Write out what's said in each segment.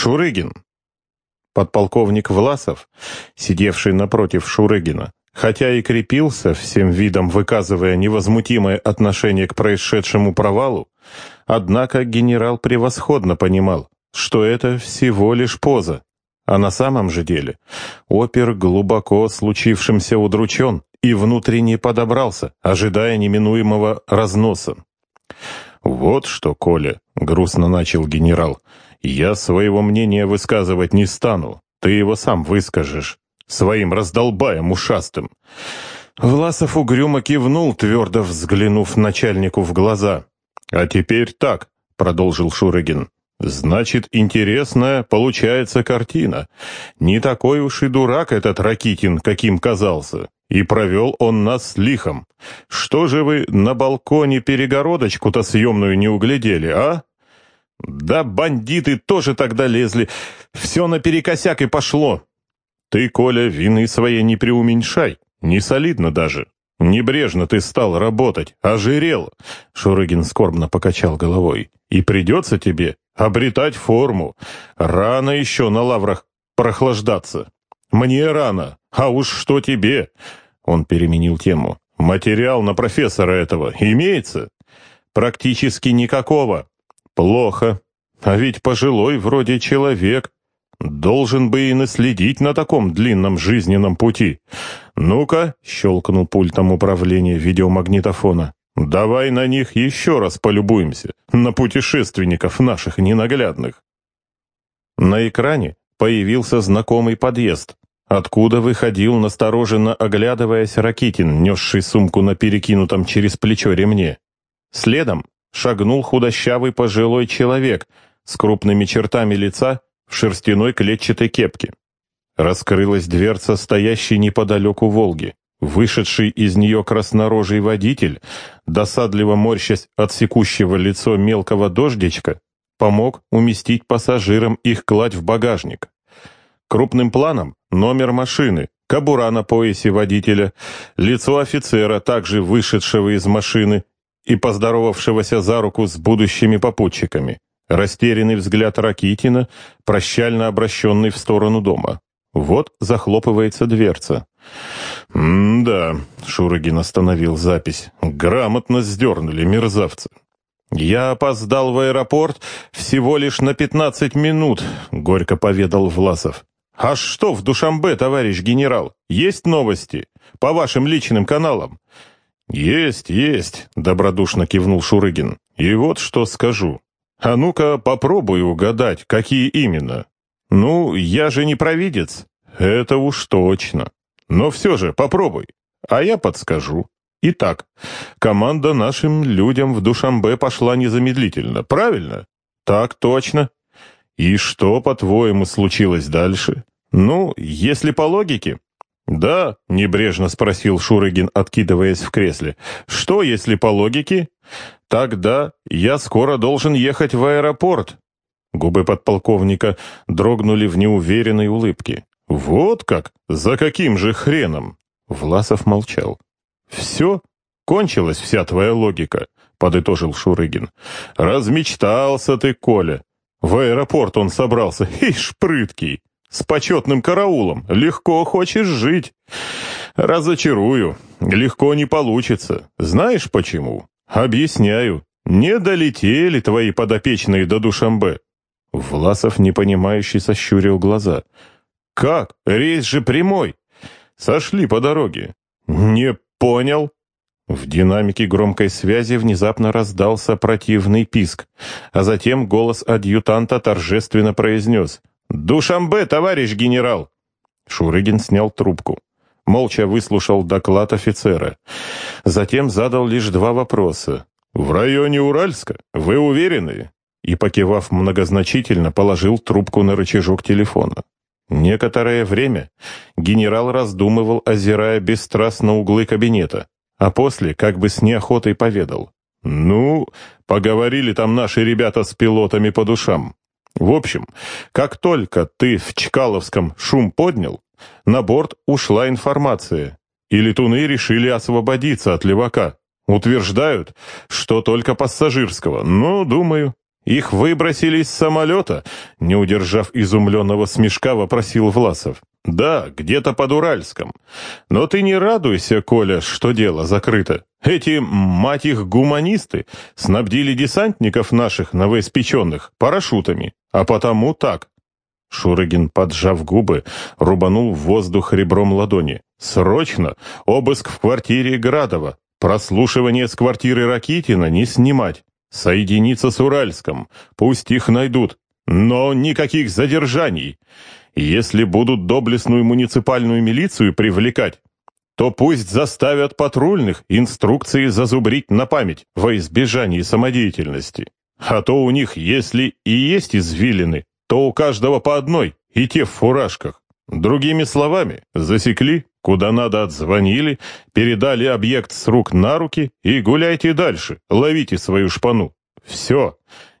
Шурыгин!» Подполковник Власов, сидевший напротив Шурыгина, хотя и крепился, всем видом выказывая невозмутимое отношение к происшедшему провалу, однако генерал превосходно понимал, что это всего лишь поза, а на самом же деле опер глубоко случившимся удручен и внутренне подобрался, ожидая неминуемого разноса. «Вот что, Коля», — грустно начал генерал, — «я своего мнения высказывать не стану, ты его сам выскажешь, своим раздолбаем ушастым». Власов угрюмо кивнул, твердо взглянув начальнику в глаза. «А теперь так», — продолжил Шурыгин, — «значит, интересная получается картина. Не такой уж и дурак этот Ракитин, каким казался. И провел он нас лихом. Что же вы на балконе перегородочку-то съемную не углядели, а? Да бандиты тоже тогда лезли. Все наперекосяк и пошло. Ты, Коля, вины своей не преуменьшай. Не солидно даже. Небрежно ты стал работать, ожирел. Шурыгин скорбно покачал головой. И придется тебе обретать форму. Рано еще на лаврах прохлаждаться. Мне рано, а уж что тебе? Он переменил тему. «Материал на профессора этого имеется?» «Практически никакого». «Плохо. А ведь пожилой вроде человек. Должен бы и наследить на таком длинном жизненном пути. Ну-ка», — щелкнул пультом управления видеомагнитофона, «давай на них еще раз полюбуемся, на путешественников наших ненаглядных». На экране появился знакомый подъезд, Откуда выходил, настороженно оглядываясь, Ракитин, несший сумку на перекинутом через плечо ремне. Следом шагнул худощавый пожилой человек с крупными чертами лица в шерстяной клетчатой кепке. Раскрылась дверца стоящей неподалеку «Волги». Вышедший из нее краснорожий водитель, досадливо морщась от секущего лицо мелкого дождичка, помог уместить пассажирам их кладь в багажник. Крупным планом номер машины, кобура на поясе водителя, лицо офицера, также вышедшего из машины и поздоровавшегося за руку с будущими попутчиками, растерянный взгляд Ракитина, прощально обращенный в сторону дома. Вот захлопывается дверца. «М-да», — Шурыгин остановил запись, — «грамотно сдернули мерзавцы». «Я опоздал в аэропорт всего лишь на пятнадцать минут», — горько поведал Власов. «А что в Душамбе, товарищ генерал? Есть новости? По вашим личным каналам?» «Есть, есть», — добродушно кивнул Шурыгин. «И вот что скажу. А ну-ка попробуй угадать, какие именно. Ну, я же не провидец. Это уж точно. Но все же попробуй, а я подскажу. Итак, команда нашим людям в Душамбе пошла незамедлительно, правильно? Так точно. И что, по-твоему, случилось дальше? «Ну, если по логике...» «Да», — небрежно спросил Шурыгин, откидываясь в кресле. «Что, если по логике?» «Тогда я скоро должен ехать в аэропорт». Губы подполковника дрогнули в неуверенной улыбке. «Вот как? За каким же хреном?» Власов молчал. «Все? Кончилась вся твоя логика», — подытожил Шурыгин. «Размечтался ты, Коля. В аэропорт он собрался, ишь, прыткий. С почетным караулом. Легко хочешь жить. Разочарую. Легко не получится. Знаешь почему? Объясняю. Не долетели твои подопечные до Душамбе. Власов, непонимающий, сощурил глаза. «Как? Рейс же прямой!» «Сошли по дороге». «Не понял?» В динамике громкой связи внезапно раздался противный писк, а затем голос адъютанта торжественно произнес «Душамбе, товарищ генерал!» Шурыгин снял трубку. Молча выслушал доклад офицера. Затем задал лишь два вопроса. «В районе Уральска? Вы уверены?» И, покивав многозначительно, положил трубку на рычажок телефона. Некоторое время генерал раздумывал, озирая бесстрастно углы кабинета, а после как бы с неохотой поведал. «Ну, поговорили там наши ребята с пилотами по душам. В общем, как только ты в Чкаловском шум поднял, на борт ушла информация, и летуны решили освободиться от левака. Утверждают, что только пассажирского, но, думаю, Их выбросили из самолета?» Не удержав изумленного смешка, вопросил Власов. «Да, где-то под Уральском. Но ты не радуйся, Коля, что дело закрыто. Эти, мать их, гуманисты снабдили десантников наших новоиспеченных парашютами, а потому так». Шурыгин, поджав губы, рубанул в воздух ребром ладони. «Срочно! Обыск в квартире Градова! Прослушивание с квартиры Ракитина не снимать! Соединиться с Уральском! Пусть их найдут! Но никаких задержаний! Если будут доблестную муниципальную милицию привлекать, то пусть заставят патрульных инструкции зазубрить на память во избежание самодеятельности. А то у них, если и есть извилины, то у каждого по одной, и те в фуражках. Другими словами, засекли, куда надо отзвонили, передали объект с рук на руки и гуляйте дальше, ловите свою шпану. Все.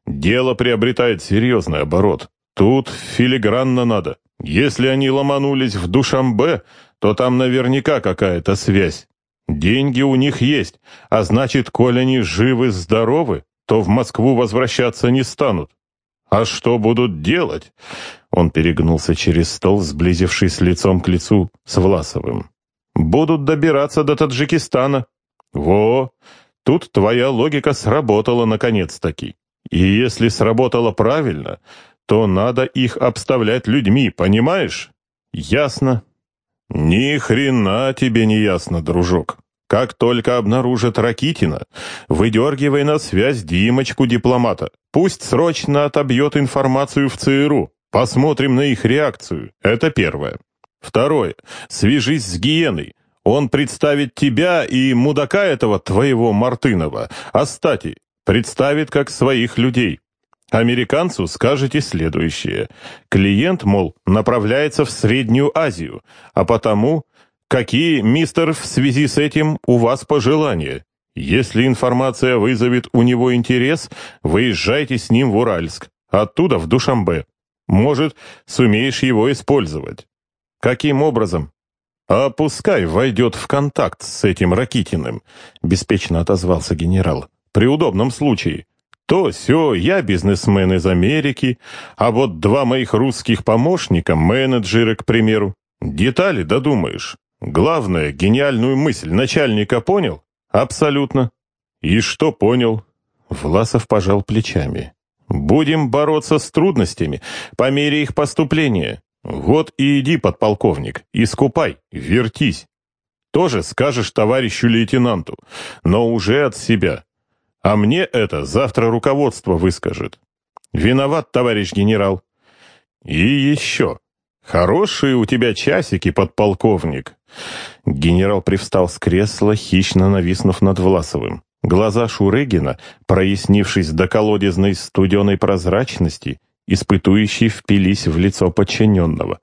Дело приобретает серьезный оборот. Тут филигранно надо. Если они ломанулись в Душамбе, то там наверняка какая-то связь. Деньги у них есть, а значит, коль они живы-здоровы, то в Москву возвращаться не станут. А что будут делать? Он перегнулся через стол, сблизившись лицом к лицу с Власовым. Будут добираться до Таджикистана. Во, тут твоя логика сработала наконец-таки. И если сработала правильно, то надо их обставлять людьми, понимаешь? Ясно? Ни хрена тебе не ясно, дружок. Как только обнаружат Ракитина, выдергивай на связь Димочку-дипломата. Пусть срочно отобьет информацию в ЦРУ. Посмотрим на их реакцию. Это первое. Второе. Свяжись с Гиеной. Он представит тебя и мудака этого твоего Мартынова, Астати, представит как своих людей. Американцу скажете следующее. Клиент, мол, направляется в Среднюю Азию, а потому, какие, мистер, в связи с этим у вас пожелания? Если информация вызовет у него интерес, выезжайте с ним в Уральск, оттуда в Душамбе. Может, сумеешь его использовать. Каким образом? А пускай войдет в контакт с этим Ракитиным, беспечно отозвался генерал. При удобном случае. То все, я бизнесмен из Америки, а вот два моих русских помощника, менеджеры, к примеру. Детали додумаешь. Главное, гениальную мысль начальника понял? Абсолютно. И что понял? Власов пожал плечами. Будем бороться с трудностями по мере их поступления. Вот и иди, подполковник, искупай, вертись. Тоже скажешь товарищу лейтенанту, но уже от себя. А мне это завтра руководство выскажет. Виноват, товарищ генерал. И еще. Хорошие у тебя часики, подполковник. Генерал привстал с кресла, хищно нависнув над Власовым. Глаза Шурыгина, прояснившись до колодезной студеной прозрачности, испытующие впились в лицо подчиненного.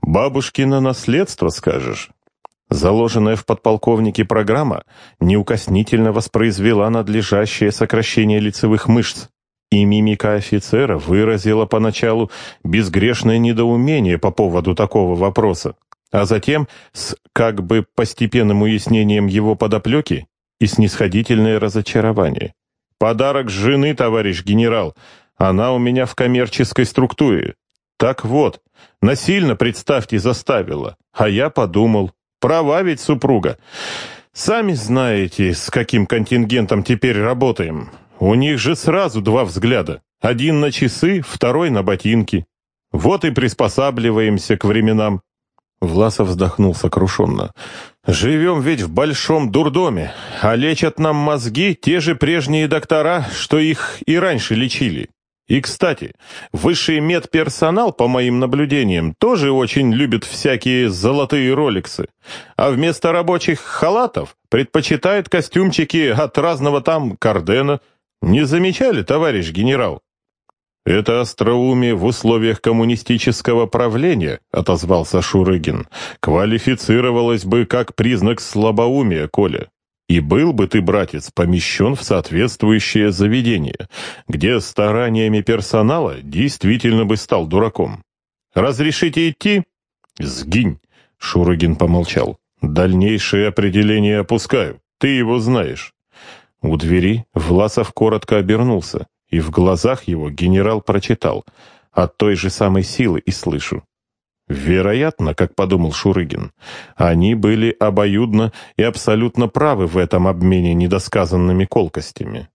«Бабушкино наследство, скажешь?» Заложенная в подполковнике программа неукоснительно воспроизвела надлежащее сокращение лицевых мышц, и мимика офицера выразила поначалу безгрешное недоумение по поводу такого вопроса, а затем, с как бы постепенным уяснением его подоплеки, и снисходительное разочарование. «Подарок жены, товарищ генерал, она у меня в коммерческой структуре. Так вот, насильно, представьте, заставила, а я подумал, Права ведь супруга. Сами знаете, с каким контингентом теперь работаем. У них же сразу два взгляда. Один на часы, второй на ботинки. Вот и приспосабливаемся к временам. Власов вздохнул сокрушенно. «Живем ведь в большом дурдоме, а лечат нам мозги те же прежние доктора, что их и раньше лечили. И, кстати, высший медперсонал, по моим наблюдениям, тоже очень любит всякие золотые роликсы, а вместо рабочих халатов предпочитает костюмчики от разного там кардена. Не замечали, товарищ генерал? «Это остроумие в условиях коммунистического правления», — отозвался Шурыгин, «квалифицировалось бы как признак слабоумия, Коля. И был бы ты, братец, помещен в соответствующее заведение, где стараниями персонала действительно бы стал дураком. Разрешите идти? Сгинь, Шурыгин помолчал. Дальнейшее определение опускаю. Ты его знаешь. У двери Власов коротко обернулся. и в глазах его генерал прочитал «От той же самой силы и слышу». Вероятно, как подумал Шурыгин, они были обоюдно и абсолютно правы в этом обмене недосказанными колкостями.